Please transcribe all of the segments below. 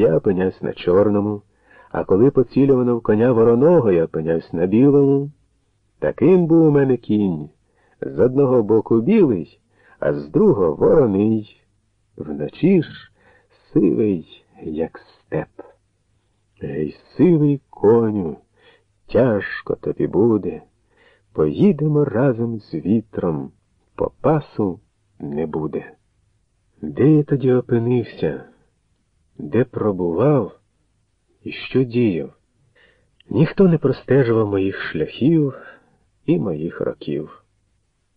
я опиняюсь на чорному, а коли поцілювано в коня вороного, я опиняюсь на білому. Таким був у мене кінь. З одного боку білий, а з другого вороний. Вночі ж сивий, як степ. Ей, сивий коню, тяжко тобі буде. Поїдемо разом з вітром, по пасу не буде. Де я тоді опинився, де пробував і що діяв? Ніхто не простежував моїх шляхів і моїх років.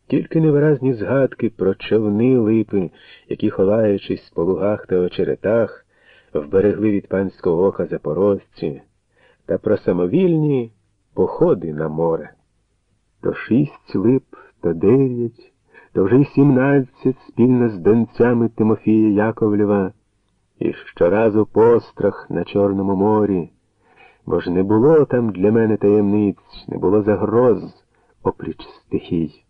Тільки невиразні згадки про човни липи, які, ховаючись по лугах та очеретах, вберегли від панського ока запорожці, та про самовільні походи на море. То шість лип, то дев'ять, то вже й сімнадцять спільно з донцями Тимофія Яковлєва, і щоразу пострах на Чорному морі, бо ж не було там для мене таємниць, не було загроз опліч стихій.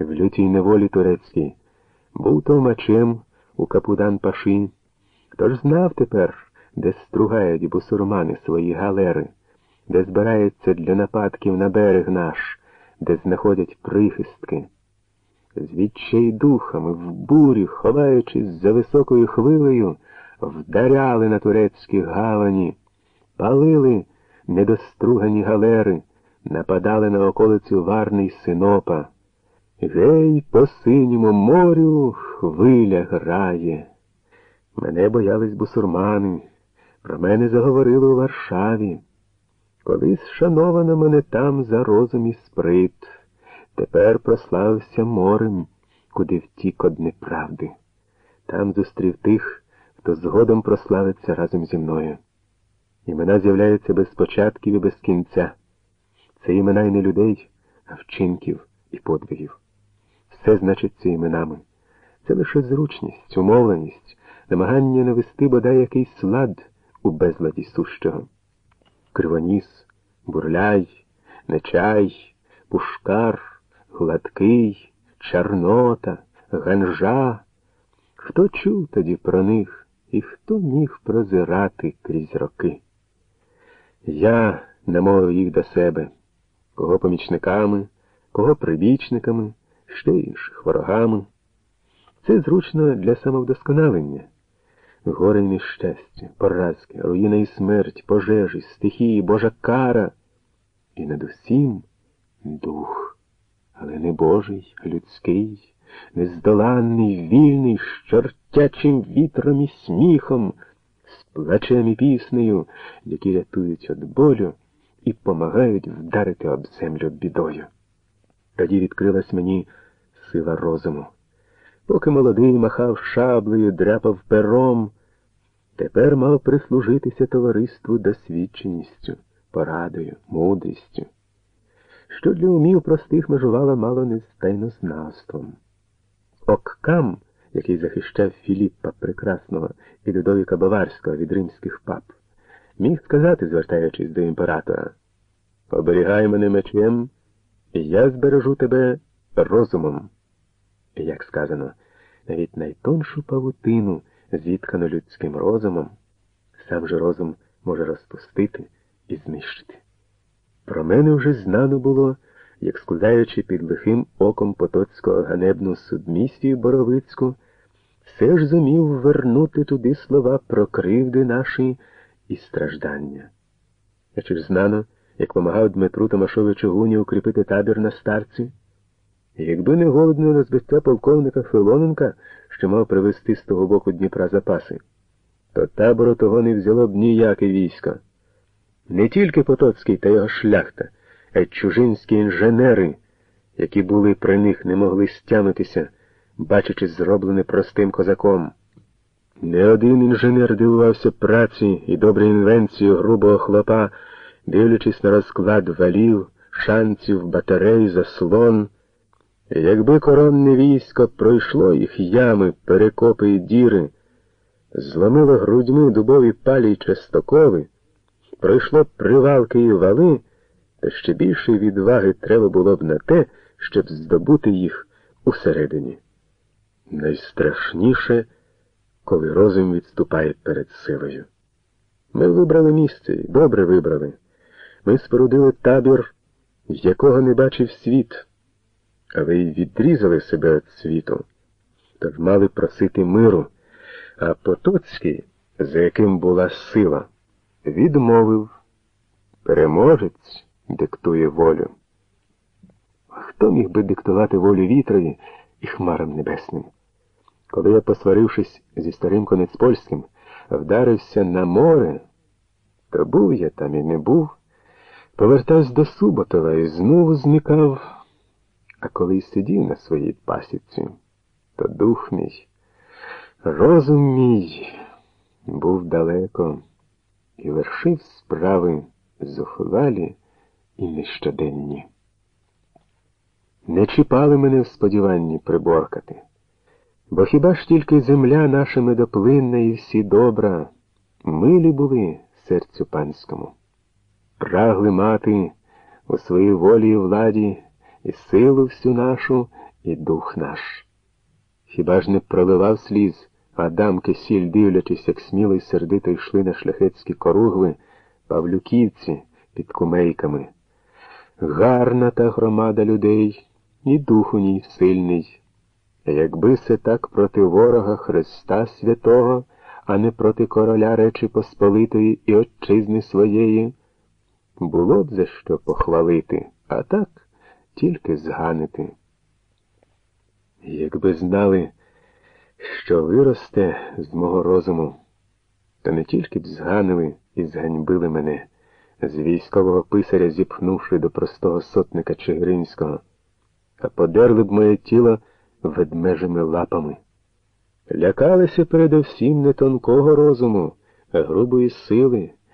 В лютій неволі турецькій був толмачем у капудан Паші, хто ж знав тепер, де стругають бусурмани свої галери, де збираються для нападків на берег наш, де знаходять прихистки. З відчайдухами в бурі, ховаючись за високою хвилею, вдаряли на турецькі гавані, палили недостругані галери, нападали на околицю Варни й Синопа. Гей, по синьому морю хвиля грає. Мене боялись бусурмани, про мене заговорили у Варшаві. Колись шановано мене там за розум і сприт, тепер прославився морем, куди втік од неправди. Там зустрів тих, хто згодом прославиться разом зі мною. Імена з'являються без початків і без кінця. Це імена й не людей, а вчинків і подвигів. Все значиться іменами. Це лише зручність, умовленість, намагання навести бодай якийсь лад у безладі сущого. Кривоніс, бурляй, нечай, пушкар, гладкий, чарнота, ганжа. Хто чув тоді про них і хто міг прозирати крізь роки? Я намовив їх до себе, кого помічниками, кого прибічниками, ще інших ворогами. Це зручно для самовдосконалення. Горе й нещастя, поразки, руїна і смерть, пожежі, стихії, Божа кара. І над усім дух, але не Божий, а людський, нездоланний, вільний, з чортячим вітром і сміхом, з плачем і піснею, які рятують від болю і помагають вдарити об землю бідою. Тоді відкрилась мені сила розуму. Поки молодий махав шаблею, дряпав пером, тепер мав прислужитися товариству досвідченістю, порадою, мудрістю, що для умів простих межувала мало не з тайнознавством. Оккам, який захищав Філіппа Прекрасного і Людовіка Баварського від римських пап, міг сказати, звертаючись до імператора, оберігай мене мечем, і я збережу тебе розумом. Як сказано, навіть найтоншу павутину, зіткану людським розумом, сам же розум може розпустити і знищити. Про мене вже знано було, як складаючи під лихим оком Потоцького ганебну субмісію Боровицьку, все ж зумів вернути туди слова про кривди наші і страждання. А чи ж знано, як помагав Дмитру Томашовичу Гуні укріпити табір на старці? Якби не голодне розбиття полковника Филоненка, що мав привезти з того боку Дніпра запаси, то табору того не взяло б ніяке військо. Не тільки Потоцький та його шляхта, чужинські інженери, які були при них, не могли стямитися, бачачи зроблене простим козаком. Не один інженер дивувався праці і добрій інвенцію грубого хлопа, дивлячись на розклад валів, шанців, батарей, заслон. Якби коронне військо пройшло їх ями, перекопи і діри, зломило грудьми дубові палі й частокови, пройшло привалки і вали, то ще більше відваги треба було б на те, щоб здобути їх усередині. Найстрашніше, коли розум відступає перед силою. Ми вибрали місце, добре вибрали. Ми спорудили табір, якого не бачив світ, але й відрізали себе від світу, тож мали просити миру, а Потоцький, за яким була сила, відмовив. Переможець диктує волю. Хто міг би диктувати волю вітрові і хмарам небесним? Коли я, посварившись зі старим Конецпольським, вдарився на море, то був я там і не був, повертався до Суботова і знову зникав, а коли сидів на своїй пасіці, то дух мій, розум мій був далеко і вершив справи зухвалі і нещоденні. Не чіпали мене в сподіванні приборкати. Бо хіба ж тільки земля наша медоплинна і всі добра, милі були серцю панському, прагли мати у своїй волі і владі і силу всю нашу, і дух наш. Хіба ж не проливав сліз, Адам Кисіль, дивлячись, як сміло й сердито йшли на шляхетські коругви, павлюківці під кумейками. Гарна та громада людей, і дух у ній сильний. Якби се так проти ворога Христа Святого, а не проти короля Речі Посполитої і Отчизни своєї, було б за що похвалити, а так тільки зганити. Якби знали, що виросте з мого розуму, то не тільки б зганили і зганьбили мене, з військового писаря зіпхнувши до простого сотника Чигиринського, а подерли б моє тіло ведмежими лапами. Лякалися передовсім не тонкого розуму, а грубої сили,